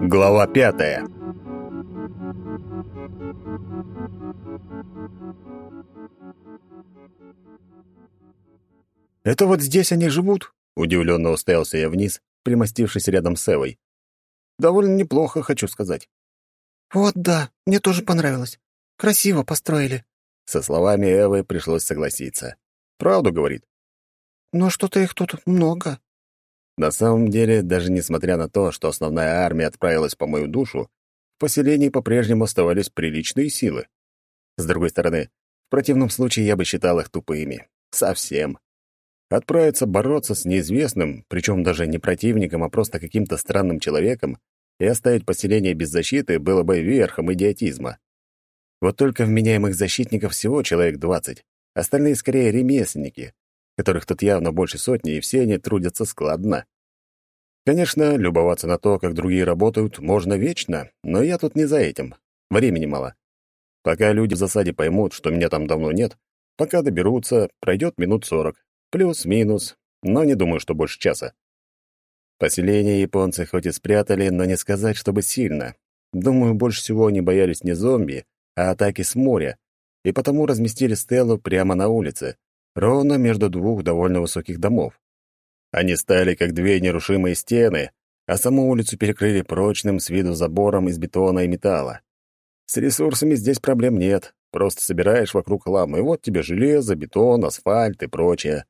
Глава пятая «Это вот здесь они живут?» — удивленно уставился я вниз, примостившись рядом с Эвой. «Довольно неплохо, хочу сказать». «Вот да, мне тоже понравилось. Красиво построили». Со словами Эвы пришлось согласиться. «Правду, — говорит. «Но что-то их тут много». На самом деле, даже несмотря на то, что основная армия отправилась по мою душу, в поселении по-прежнему оставались приличные силы. С другой стороны, в противном случае я бы считал их тупыми. Совсем. Отправиться бороться с неизвестным, причем даже не противником, а просто каким-то странным человеком, и оставить поселение без защиты было бы верхом идиотизма. Вот только вменяемых защитников всего человек двадцать, остальные скорее ремесленники, которых тут явно больше сотни, и все они трудятся складно. Конечно, любоваться на то, как другие работают, можно вечно, но я тут не за этим. Времени мало. Пока люди в засаде поймут, что меня там давно нет, пока доберутся, пройдет минут сорок. Плюс-минус, но не думаю, что больше часа. Поселение японцы хоть и спрятали, но не сказать, чтобы сильно. Думаю, больше всего они боялись не зомби, а атаки с моря, и потому разместили стелу прямо на улице, ровно между двух довольно высоких домов. Они стали как две нерушимые стены, а саму улицу перекрыли прочным с виду забором из бетона и металла. С ресурсами здесь проблем нет, просто собираешь вокруг хлам, и вот тебе железо, бетон, асфальт и прочее.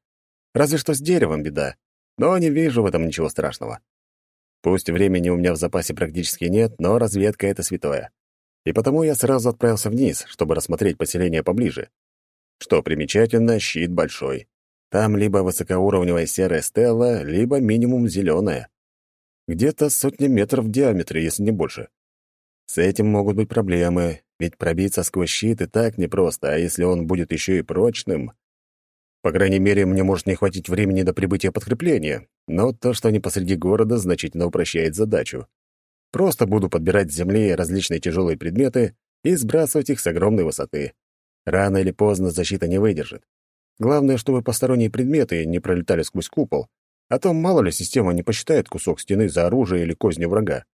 Разве что с деревом беда, но не вижу в этом ничего страшного. Пусть времени у меня в запасе практически нет, но разведка — это святое. И потому я сразу отправился вниз, чтобы рассмотреть поселение поближе. Что примечательно, щит большой. Там либо высокоуровневая серая стела, либо минимум зеленая. Где-то сотни метров в диаметре, если не больше. С этим могут быть проблемы, ведь пробиться сквозь щит и так непросто, а если он будет еще и прочным... По крайней мере, мне может не хватить времени до прибытия подкрепления, но то, что они посреди города, значительно упрощает задачу. Просто буду подбирать с земли различные тяжелые предметы и сбрасывать их с огромной высоты. Рано или поздно защита не выдержит. Главное, чтобы посторонние предметы не пролетали сквозь купол, а то мало ли система не посчитает кусок стены за оружие или козни врага.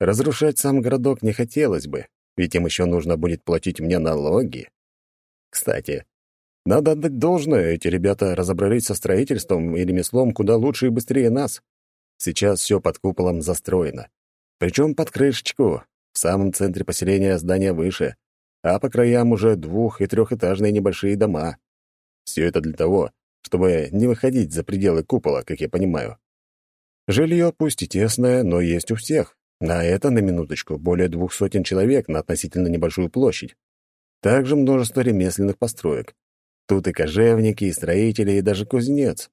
Разрушать сам городок не хотелось бы, ведь им еще нужно будет платить мне налоги. Кстати, надо отдать должное, эти ребята разобрались со строительством и ремеслом куда лучше и быстрее нас. Сейчас все под куполом застроено. Причем под крышечку. В самом центре поселения здания выше, а по краям уже двух- и трехэтажные небольшие дома. Все это для того, чтобы не выходить за пределы купола, как я понимаю. Жилье пусть и тесное, но есть у всех. На это, на минуточку, более двух сотен человек на относительно небольшую площадь. Также множество ремесленных построек. Тут и кожевники, и строители, и даже кузнец.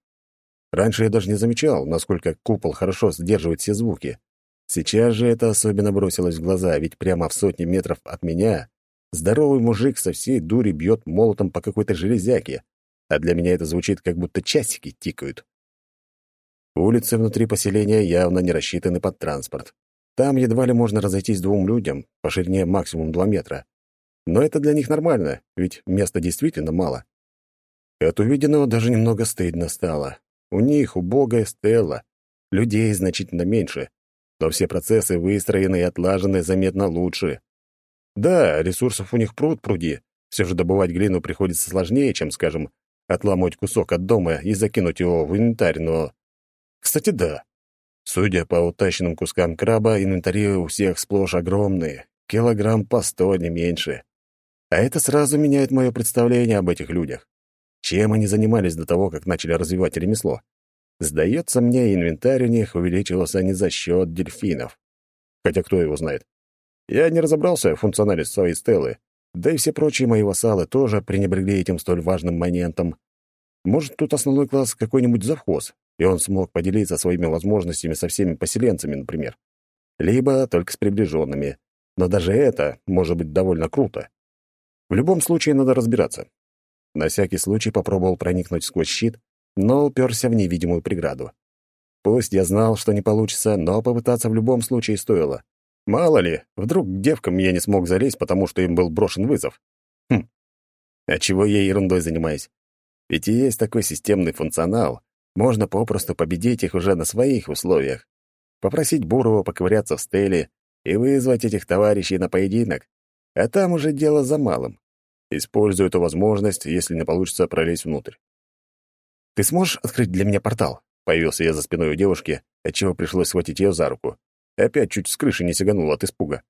Раньше я даже не замечал, насколько купол хорошо сдерживает все звуки. Сейчас же это особенно бросилось в глаза, ведь прямо в сотни метров от меня здоровый мужик со всей дури бьет молотом по какой-то железяке, а для меня это звучит, как будто часики тикают. Улицы внутри поселения явно не рассчитаны под транспорт. Там едва ли можно разойтись двум людям, по ширине максимум два метра. Но это для них нормально, ведь места действительно мало. От увиденного даже немного стыдно стало. У них убогая стела, людей значительно меньше, но все процессы выстроены и отлажены заметно лучше. Да, ресурсов у них пруд пруди, все же добывать глину приходится сложнее, чем, скажем, отламывать кусок от дома и закинуть его в инвентарь, но... Кстати, да. Судя по утащенным кускам краба, инвентари у всех сплошь огромные, килограмм по сто, не меньше. А это сразу меняет мое представление об этих людях. Чем они занимались до того, как начали развивать ремесло? Сдается мне, инвентарь у них увеличивался не за счет дельфинов. Хотя кто его знает? Я не разобрался в функционале своей стелы, да и все прочие мои вассалы тоже пренебрегли этим столь важным моментом. Может, тут основной класс какой-нибудь завхоз, и он смог поделиться своими возможностями со всеми поселенцами, например. Либо только с приближенными. Но даже это может быть довольно круто. В любом случае надо разбираться. На всякий случай попробовал проникнуть сквозь щит, но уперся в невидимую преграду. Пусть я знал, что не получится, но попытаться в любом случае стоило. Мало ли, вдруг к девкам я не смог залезть, потому что им был брошен вызов. Хм. А чего я ерундой занимаюсь? Ведь и есть такой системный функционал. Можно попросту победить их уже на своих условиях. попросить Бурова поковыряться в стеле и вызвать этих товарищей на поединок, а там уже дело за малым. Использую эту возможность, если не получится пролезть внутрь. «Ты сможешь открыть для меня портал?» Появился я за спиной у девушки, отчего пришлось схватить ее за руку. Опять чуть с крыши не сиганул от испуга.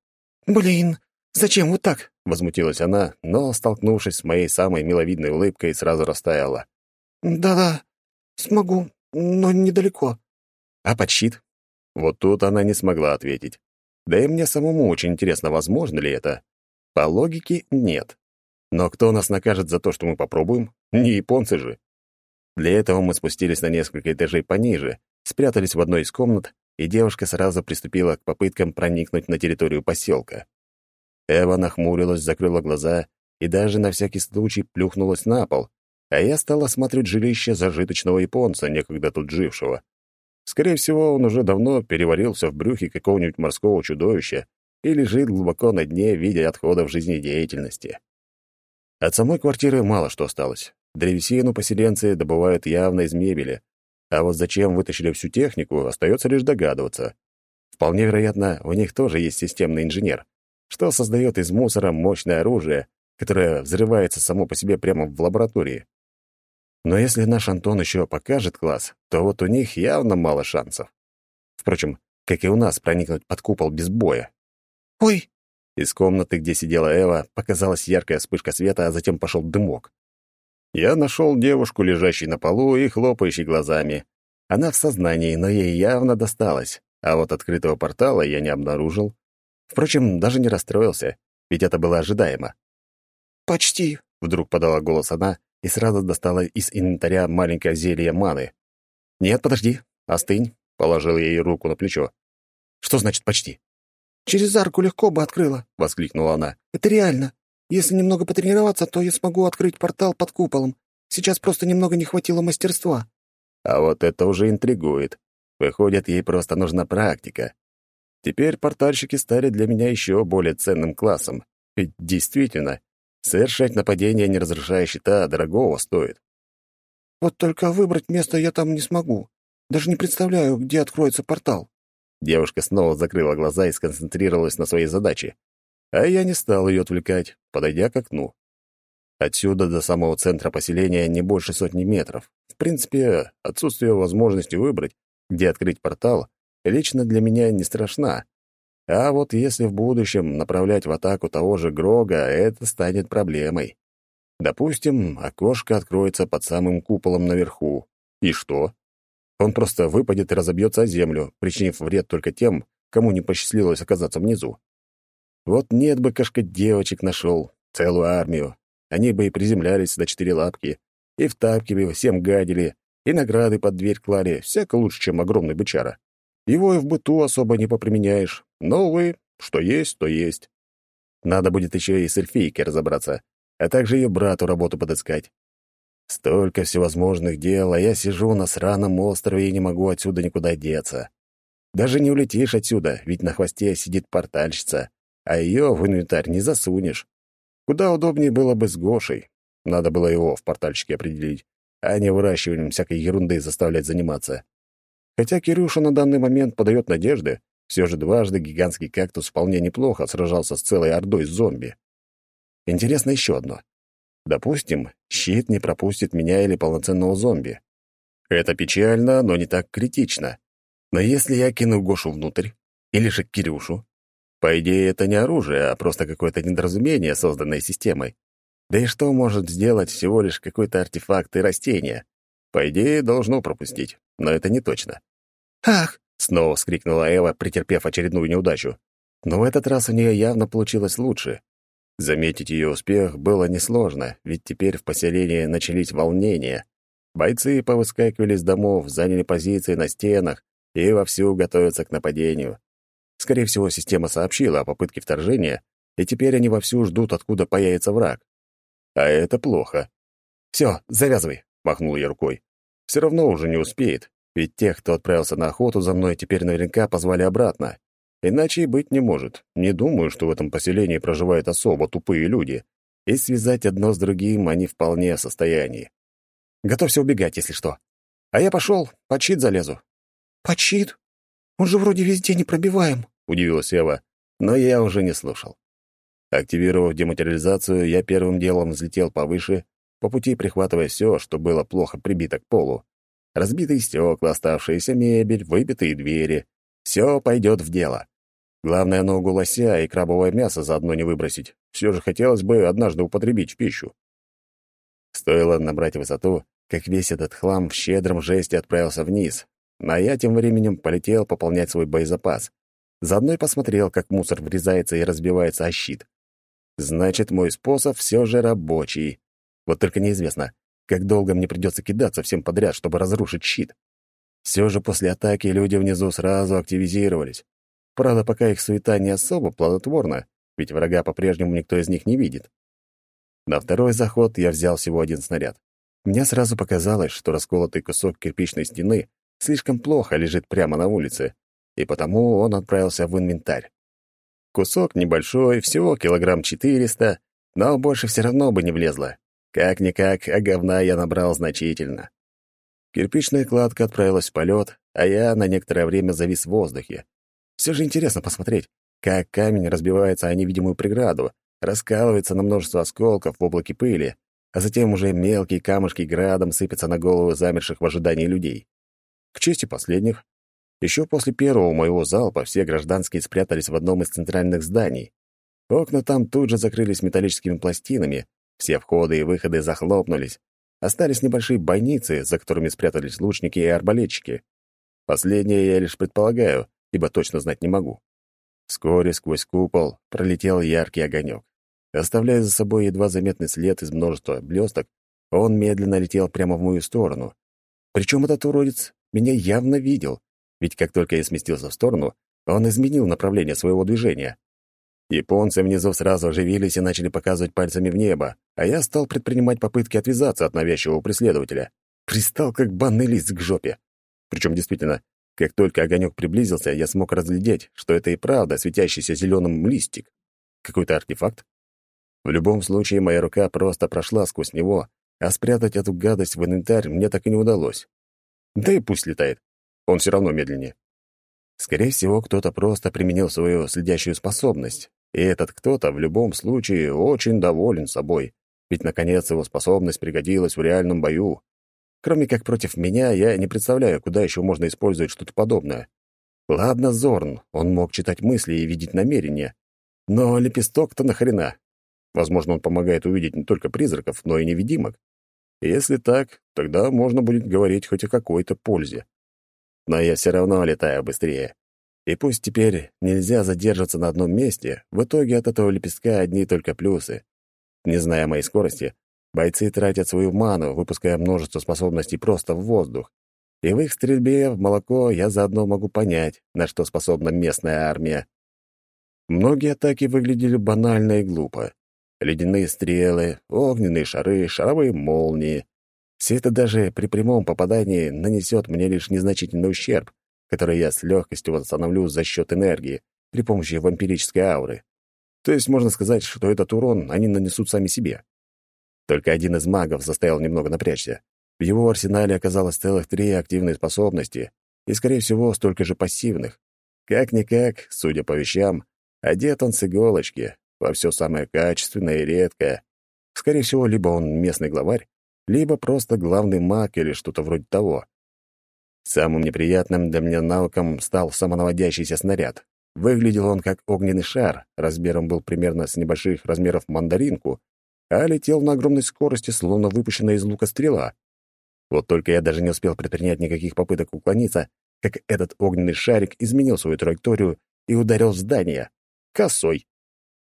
«Блин, зачем вот так?» — возмутилась она, но, столкнувшись с моей самой миловидной улыбкой, сразу растаяла. «Да-да, смогу, но недалеко». «А под щит?» Вот тут она не смогла ответить. Да и мне самому очень интересно, возможно ли это. По логике, нет. Но кто нас накажет за то, что мы попробуем? Не японцы же. Для этого мы спустились на несколько этажей пониже, спрятались в одной из комнат, и девушка сразу приступила к попыткам проникнуть на территорию поселка. Эва нахмурилась, закрыла глаза и даже на всякий случай плюхнулась на пол, а я стал осматривать жилище зажиточного японца, некогда тут жившего. Скорее всего, он уже давно переварился в брюхе какого-нибудь морского чудовища и лежит глубоко на дне в виде отходов жизнедеятельности. От самой квартиры мало что осталось. Древесину поселенцы добывают явно из мебели, а вот зачем вытащили всю технику, остается лишь догадываться. Вполне вероятно, у них тоже есть системный инженер, что создает из мусора мощное оружие, которое взрывается само по себе прямо в лаборатории. Но если наш Антон еще покажет класс, то вот у них явно мало шансов. Впрочем, как и у нас проникнуть под купол без боя. «Ой!» Из комнаты, где сидела Эва, показалась яркая вспышка света, а затем пошел дымок. Я нашел девушку, лежащей на полу и хлопающей глазами. Она в сознании, но ей явно досталось, а вот открытого портала я не обнаружил. Впрочем, даже не расстроился, ведь это было ожидаемо. «Почти», — вдруг подала голос она и сразу достала из инвентаря маленькое зелье маны. «Нет, подожди, остынь», — положил я ей руку на плечо. «Что значит «почти»?» «Через арку легко бы открыла», — воскликнула она. «Это реально. Если немного потренироваться, то я смогу открыть портал под куполом. Сейчас просто немного не хватило мастерства». А вот это уже интригует. Выходит, ей просто нужна практика. Теперь портальщики стали для меня еще более ценным классом. Ведь действительно, совершать нападение, не разрушая щита, дорогого стоит. «Вот только выбрать место я там не смогу. Даже не представляю, где откроется портал». Девушка снова закрыла глаза и сконцентрировалась на своей задаче. А я не стал ее отвлекать, подойдя к окну. Отсюда до самого центра поселения не больше сотни метров. В принципе, отсутствие возможности выбрать, где открыть портал, лично для меня не страшна. А вот если в будущем направлять в атаку того же Грога, это станет проблемой. Допустим, окошко откроется под самым куполом наверху. И что? Он просто выпадет и разобьется о землю, причинив вред только тем, кому не посчастливилось оказаться внизу. Вот нет бы кошка девочек нашел, целую армию. Они бы и приземлялись на четыре лапки, и в тапки бы всем гадили, и награды под дверь клали, всяко лучше, чем огромный бычара. Его и в быту особо не поприменяешь, но, увы, что есть, то есть. Надо будет еще и с эльфийкой разобраться, а также ее брату работу подыскать. Столько всевозможных дел, а я сижу на сраном острове и не могу отсюда никуда деться. Даже не улетишь отсюда, ведь на хвосте сидит портальщица, а ее в инвентарь не засунешь. Куда удобнее было бы с Гошей. Надо было его в портальчике определить, а не выращиванием всякой ерунды заставлять заниматься. Хотя Кирюша на данный момент подает надежды, все же дважды гигантский кактус вполне неплохо сражался с целой ордой зомби. Интересно еще одно. Допустим, щит не пропустит меня или полноценного зомби. Это печально, но не так критично. Но если я кину Гошу внутрь, или же Кирюшу, по идее, это не оружие, а просто какое-то недоразумение, созданное системой. Да и что может сделать всего лишь какой-то артефакт и растение? По идее, должно пропустить, но это не точно. «Ах!» — снова вскрикнула Эва, претерпев очередную неудачу. Но в этот раз у нее явно получилось лучше. Заметить ее успех было несложно, ведь теперь в поселении начались волнения. Бойцы повыскакивали из домов, заняли позиции на стенах и вовсю готовятся к нападению. Скорее всего, система сообщила о попытке вторжения, и теперь они вовсю ждут, откуда появится враг. А это плохо. «Все, завязывай», — махнул я рукой. «Все равно уже не успеет, ведь тех, кто отправился на охоту за мной, теперь наверняка позвали обратно. Иначе и быть не может. Не думаю, что в этом поселении проживают особо тупые люди, и связать одно с другим они вполне в состоянии. Готовься убегать, если что. А я пошел, под щит залезу». «Под щит? Он же вроде везде не пробиваем», — удивилась Эва, но я уже не слушал. Активировав дематериализацию, я первым делом взлетел повыше, по пути прихватывая все, что было плохо прибито к полу. Разбитые стекла, оставшаяся мебель, выбитые двери. Все пойдет в дело. Главное, ногу лося и крабовое мясо заодно не выбросить. Все же хотелось бы однажды употребить в пищу. Стоило набрать высоту, как весь этот хлам в щедром жесте отправился вниз, а я тем временем полетел пополнять свой боезапас. Заодно и посмотрел, как мусор врезается и разбивается о щит. Значит, мой способ все же рабочий. Вот только неизвестно, как долго мне придется кидаться всем подряд, чтобы разрушить щит. Все же после атаки люди внизу сразу активизировались. Правда, пока их суета не особо плодотворна, ведь врага по-прежнему никто из них не видит. На второй заход я взял всего один снаряд. Мне сразу показалось, что расколотый кусок кирпичной стены слишком плохо лежит прямо на улице, и потому он отправился в инвентарь. Кусок небольшой, всего килограмм четыреста, но больше все равно бы не влезло. Как-никак, а говна я набрал значительно. Кирпичная кладка отправилась в полет, а я на некоторое время завис в воздухе. Все же интересно посмотреть, как камень разбивается о невидимую преграду, раскалывается на множество осколков в облаке пыли, а затем уже мелкие камушки градом сыпятся на головы замерших в ожидании людей. К чести последних, еще после первого моего залпа все гражданские спрятались в одном из центральных зданий. Окна там тут же закрылись металлическими пластинами, все входы и выходы захлопнулись. Остались небольшие бойницы, за которыми спрятались лучники и арбалетчики. Последнее я лишь предполагаю, ибо точно знать не могу. Вскоре сквозь купол пролетел яркий огонек. Оставляя за собой едва заметный след из множества блесток, он медленно летел прямо в мою сторону. Причем этот уродец меня явно видел, ведь как только я сместился в сторону, он изменил направление своего движения. Японцы внизу сразу оживились и начали показывать пальцами в небо, а я стал предпринимать попытки отвязаться от навязчивого преследователя. Пристал как банный лист к жопе. Причем действительно, как только огонек приблизился, я смог разглядеть, что это и правда светящийся зеленым листик. Какой-то артефакт? В любом случае, моя рука просто прошла сквозь него, а спрятать эту гадость в инвентарь мне так и не удалось. Да и пусть летает. Он все равно медленнее. Скорее всего, кто-то просто применил свою следящую способность, и этот кто-то в любом случае очень доволен собой, ведь, наконец, его способность пригодилась в реальном бою. Кроме как против меня, я не представляю, куда еще можно использовать что-то подобное. Ладно, Зорн, он мог читать мысли и видеть намерения. Но лепесток-то нахрена? Возможно, он помогает увидеть не только призраков, но и невидимок. Если так, тогда можно будет говорить хоть о какой-то пользе но я все равно летаю быстрее. И пусть теперь нельзя задержаться на одном месте, в итоге от этого лепестка одни только плюсы. Не зная моей скорости, бойцы тратят свою ману, выпуская множество способностей просто в воздух. И в их стрельбе в молоко я заодно могу понять, на что способна местная армия. Многие атаки выглядели банально и глупо. Ледяные стрелы, огненные шары, шаровые молнии. Все это даже при прямом попадании нанесет мне лишь незначительный ущерб, который я с легкостью восстановлю за счет энергии при помощи вампирической ауры. То есть можно сказать, что этот урон они нанесут сами себе. Только один из магов заставил немного напрячься. В его арсенале оказалось целых три активные способности и, скорее всего, столько же пассивных. Как-никак, судя по вещам, одет он с иголочки, во все самое качественное и редкое. Скорее всего, либо он местный главарь, либо просто главный маг или что-то вроде того. Самым неприятным для меня навыком стал самонаводящийся снаряд. Выглядел он как огненный шар, размером был примерно с небольших размеров мандаринку, а летел на огромной скорости, словно выпущенная из лука стрела. Вот только я даже не успел предпринять никаких попыток уклониться, как этот огненный шарик изменил свою траекторию и ударил в здание. Косой.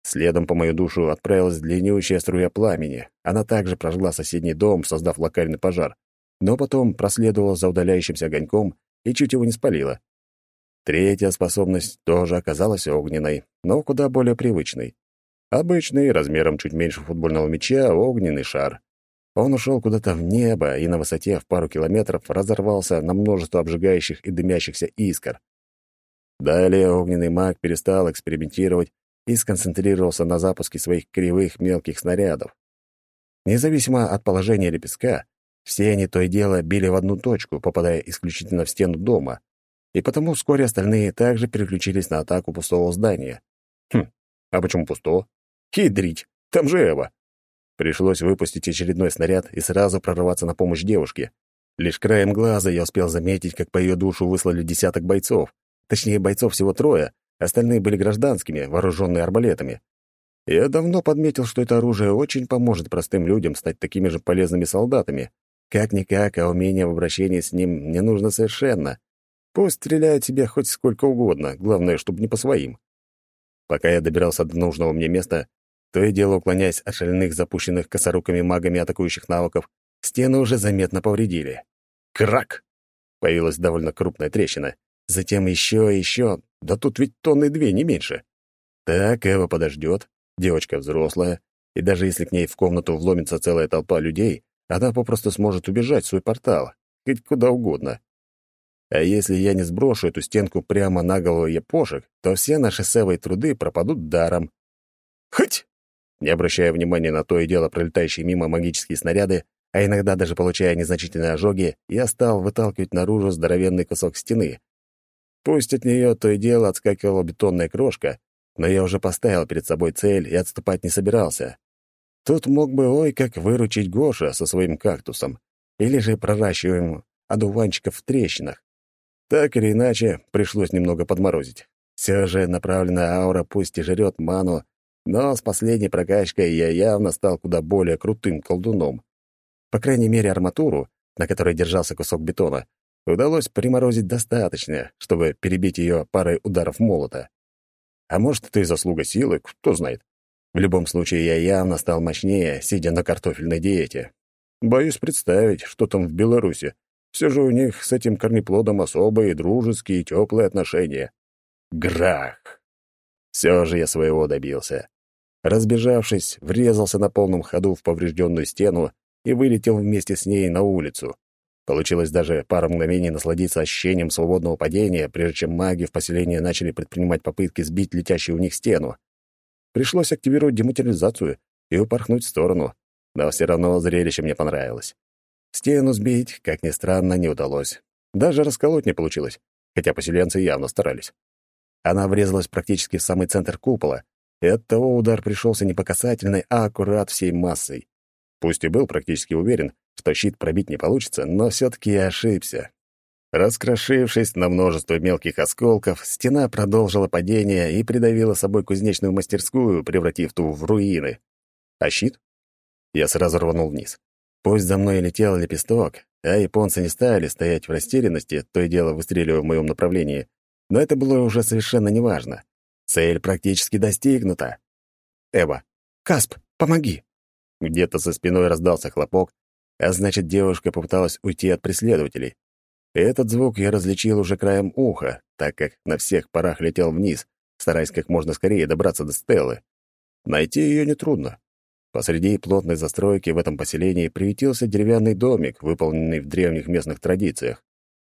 Следом по мою душу отправилась длиннющая струя пламени. Она также прожгла соседний дом, создав локальный пожар, но потом проследовала за удаляющимся огоньком и чуть его не спалила. Третья способность тоже оказалась огненной, но куда более привычной. Обычный, размером чуть меньше футбольного мяча, огненный шар. Он ушел куда-то в небо и на высоте в пару километров разорвался на множество обжигающих и дымящихся искр. Далее огненный маг перестал экспериментировать и сконцентрировался на запуске своих кривых мелких снарядов. Независимо от положения лепестка, все они то и дело били в одну точку, попадая исключительно в стену дома. и потому вскоре остальные также переключились на атаку пустого здания. Хм, а почему пустого? Хидрить, там же Эва. Пришлось выпустить очередной снаряд и сразу прорваться на помощь девушке. Лишь краем глаза я успел заметить, как по ее душу выслали десяток бойцов. Точнее, бойцов всего трое, остальные были гражданскими, вооруженные арбалетами. Я давно подметил, что это оружие очень поможет простым людям стать такими же полезными солдатами. Как-никак, а умение в обращении с ним не нужно совершенно. Пусть стреляет себе хоть сколько угодно, главное, чтобы не по своим. Пока я добирался до нужного мне места, то и дело уклоняясь от шальных запущенных косоруками магами атакующих навыков, стены уже заметно повредили. Крак! Появилась довольно крупная трещина. Затем еще и еще. Да тут ведь тонны две, не меньше. Так, Эва подождет. Девочка взрослая. И даже если к ней в комнату вломится целая толпа людей, она попросту сможет убежать в свой портал. Хоть куда угодно. А если я не сброшу эту стенку прямо на голову япошек, то все наши с Эвой труды пропадут даром. Хоть! Не обращая внимания на то и дело пролетающие мимо магические снаряды, а иногда даже получая незначительные ожоги, я стал выталкивать наружу здоровенный кусок стены. Пусть от нее то и дело отскакивала бетонная крошка, но я уже поставил перед собой цель и отступать не собирался. Тут мог бы ой как выручить Гоша со своим кактусом, или же проращиваем одуванчиков в трещинах. Так или иначе, пришлось немного подморозить. Все же направленная аура пусть и жрет ману, но с последней прокачкой я явно стал куда более крутым колдуном. По крайней мере, арматуру, на которой держался кусок бетона, удалось приморозить достаточно, чтобы перебить ее парой ударов молота. А может, это и заслуга силы, кто знает. В любом случае, я явно стал мощнее, сидя на картофельной диете. Боюсь представить, что там в Беларуси. Все же у них с этим корнеплодом особые, дружеские теплые отношения. Грах! Все же я своего добился. Разбежавшись, врезался на полном ходу в поврежденную стену и вылетел вместе с ней на улицу. Получилось даже пару мгновений насладиться ощущением свободного падения, прежде чем маги в поселении начали предпринимать попытки сбить летящую у них стену. Пришлось активировать дематериализацию и упорхнуть в сторону, но все равно зрелище мне понравилось. Стену сбить, как ни странно, не удалось. Даже расколоть не получилось, хотя поселенцы явно старались. Она врезалась практически в самый центр купола, и оттого удар пришелся не по касательной, а аккурат всей массой. Пусть и был практически уверен, что щит пробить не получится, но все-таки я ошибся. Раскрошившись на множество мелких осколков, стена продолжила падение и придавила собой кузнечную мастерскую, превратив ту в руины. А щит? Я сразу рванул вниз. Пусть за мной летел лепесток, а японцы не стали стоять в растерянности, то и дело выстреливая в моем направлении, но это было уже совершенно неважно. Цель практически достигнута. Эва. «Касп, помоги!» Где-то за спиной раздался хлопок, а значит, девушка попыталась уйти от преследователей. Этот звук я различил уже краем уха, так как на всех парах летел вниз, стараясь как можно скорее добраться до Стеллы. Найти ее нетрудно. Посреди плотной застройки в этом поселении приютился деревянный домик, выполненный в древних местных традициях.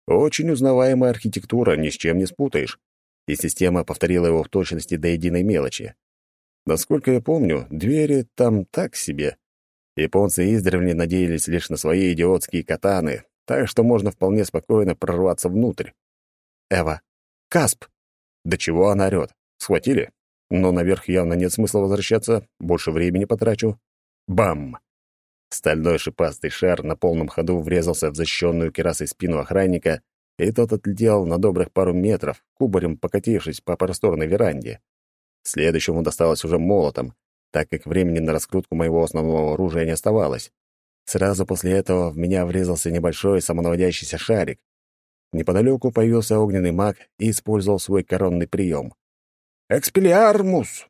Очень узнаваемая архитектура, ни с чем не спутаешь. И система повторила его в точности до единой мелочи. Насколько я помню, двери там так себе. Японцы издревле надеялись лишь на свои идиотские катаны, так что можно вполне спокойно прорваться внутрь. Эва. Касп! До чего она орёт? Схватили? Но наверх явно нет смысла возвращаться, больше времени потрачу. Бам! Стальной шипастый шар на полном ходу врезался в защищенную керасой спину охранника, и тот отлетел на добрых пару метров, кубарем покатившись по просторной веранде. Следующему досталось уже молотом, так как времени на раскрутку моего основного оружия не оставалось. Сразу после этого в меня врезался небольшой самонаводящийся шарик. Неподалеку появился огненный маг и использовал свой коронный прием. «Экспелиармус!»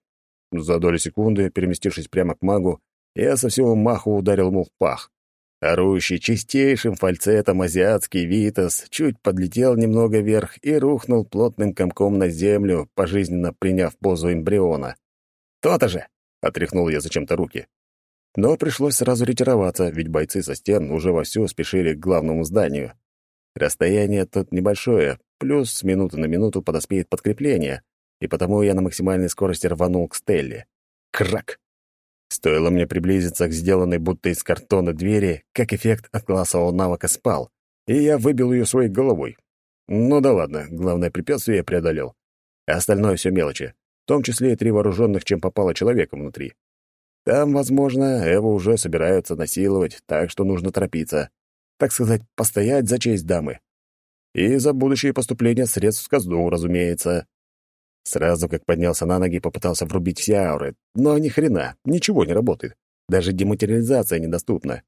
За долю секунды, переместившись прямо к магу, я со всего маху ударил ему в пах. Орущий чистейшим фальцетом азиатский Витас чуть подлетел немного вверх и рухнул плотным комком на землю, пожизненно приняв позу эмбриона. «То-то же!» — отряхнул я зачем-то руки. Но пришлось сразу ретироваться, ведь бойцы со стен уже вовсю спешили к главному зданию. Расстояние тут небольшое, плюс с минуты на минуту подоспеет подкрепление, и потому я на максимальной скорости рванул к Стелле. Крак! Стоило мне приблизиться к сделанной будто из картона двери, как эффект от классового навыка спал, и я выбил ее своей головой. Ну да ладно, главное препятствие я преодолел. А остальное все мелочи, в том числе и три вооруженных, чем попало человека внутри. Там, возможно, Эву уже собираются насиловать, так что нужно торопиться. Так сказать, постоять за честь дамы. И за будущее поступление средств в казну, разумеется. Сразу как поднялся на ноги, попытался врубить все ауры, но ни хрена, ничего не работает. Даже дематериализация недоступна.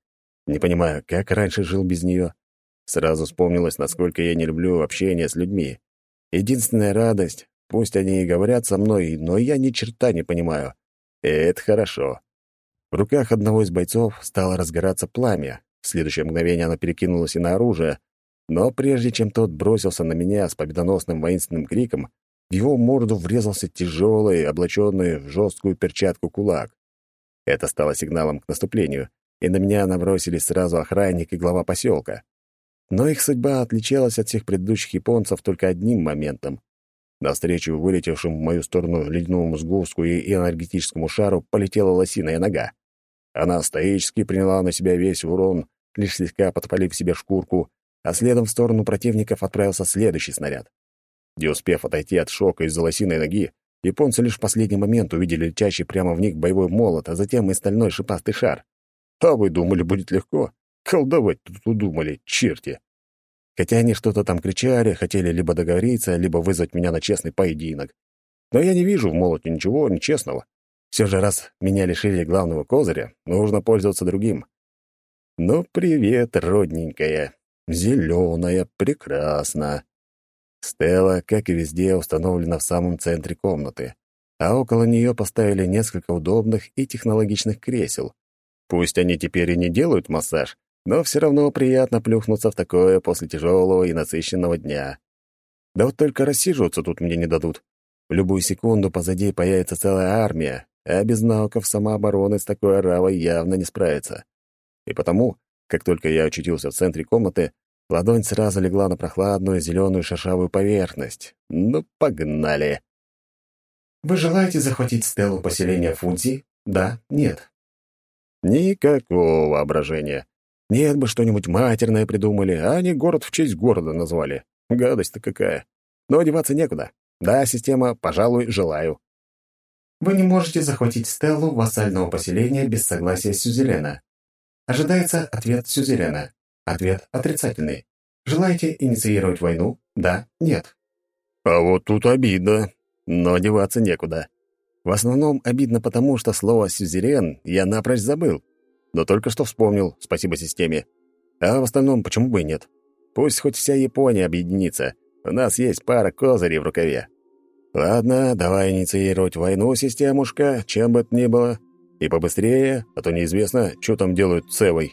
Не понимаю, как раньше жил без нее. Сразу вспомнилось, насколько я не люблю общение с людьми. Единственная радость, пусть они и говорят со мной, но я ни черта не понимаю. И это хорошо. В руках одного из бойцов стало разгораться пламя. В следующее мгновение оно перекинулось и на оружие, но прежде чем тот бросился на меня с победоносным воинственным криком, в его морду врезался тяжелый, облаченный в жесткую перчатку кулак. Это стало сигналом к наступлению, и на меня набросились сразу охранник и глава поселка. Но их судьба отличалась от всех предыдущих японцев только одним моментом. Навстречу вылетевшему в мою сторону ледяному сгустку и энергетическому шару полетела лосиная нога. Она стоически приняла на себя весь урон, лишь слегка подпалив себе шкурку, а следом в сторону противников отправился следующий снаряд. Не успев отойти от шока из-за лосиной ноги, японцы лишь в последний момент увидели летящий прямо в них боевой молот, а затем и стальной шипастый шар. А вы думали, будет легко? Колдовать тут удумали, черти. Хотя они что-то там кричали, хотели либо договориться, либо вызвать меня на честный поединок. Но я не вижу в молоте ничего нечестного. Все же раз меня лишили главного козыря, нужно пользоваться другим. Ну, привет, родненькая. Зеленая, прекрасно. Стелла, как и везде, установлена в самом центре комнаты, а около нее поставили несколько удобных и технологичных кресел. Пусть они теперь и не делают массаж, но все равно приятно плюхнуться в такое после тяжелого и насыщенного дня. Да вот только рассиживаться тут мне не дадут. В любую секунду позади появится целая армия, а без навыков самообороны с такой оравой явно не справится. И потому, как только я очутился в центре комнаты, ладонь сразу легла на прохладную зеленую шершавую поверхность. Ну, погнали! Вы желаете захватить стелу поселения Фудзи? Да, нет. Никакого воображения. Нет бы что-нибудь матерное придумали, а они город в честь города назвали. Гадость-то какая. Но одеваться некуда. Да, система, пожалуй, желаю. Вы не можете захватить стелу вассального поселения без согласия Сюзерена. Ожидается ответ Сюзерена. Ответ отрицательный. Желаете инициировать войну? Да, нет. А вот тут обидно, но одеваться некуда. В основном обидно потому, что слово «сюзерен» я напрочь забыл. Но только что вспомнил, спасибо системе. А в остальном почему бы и нет? Пусть хоть вся Япония объединится. У нас есть пара козырей в рукаве. Ладно, давай инициировать войну, системушка, чем бы это ни было. И побыстрее, а то неизвестно, что там делают с Эвой.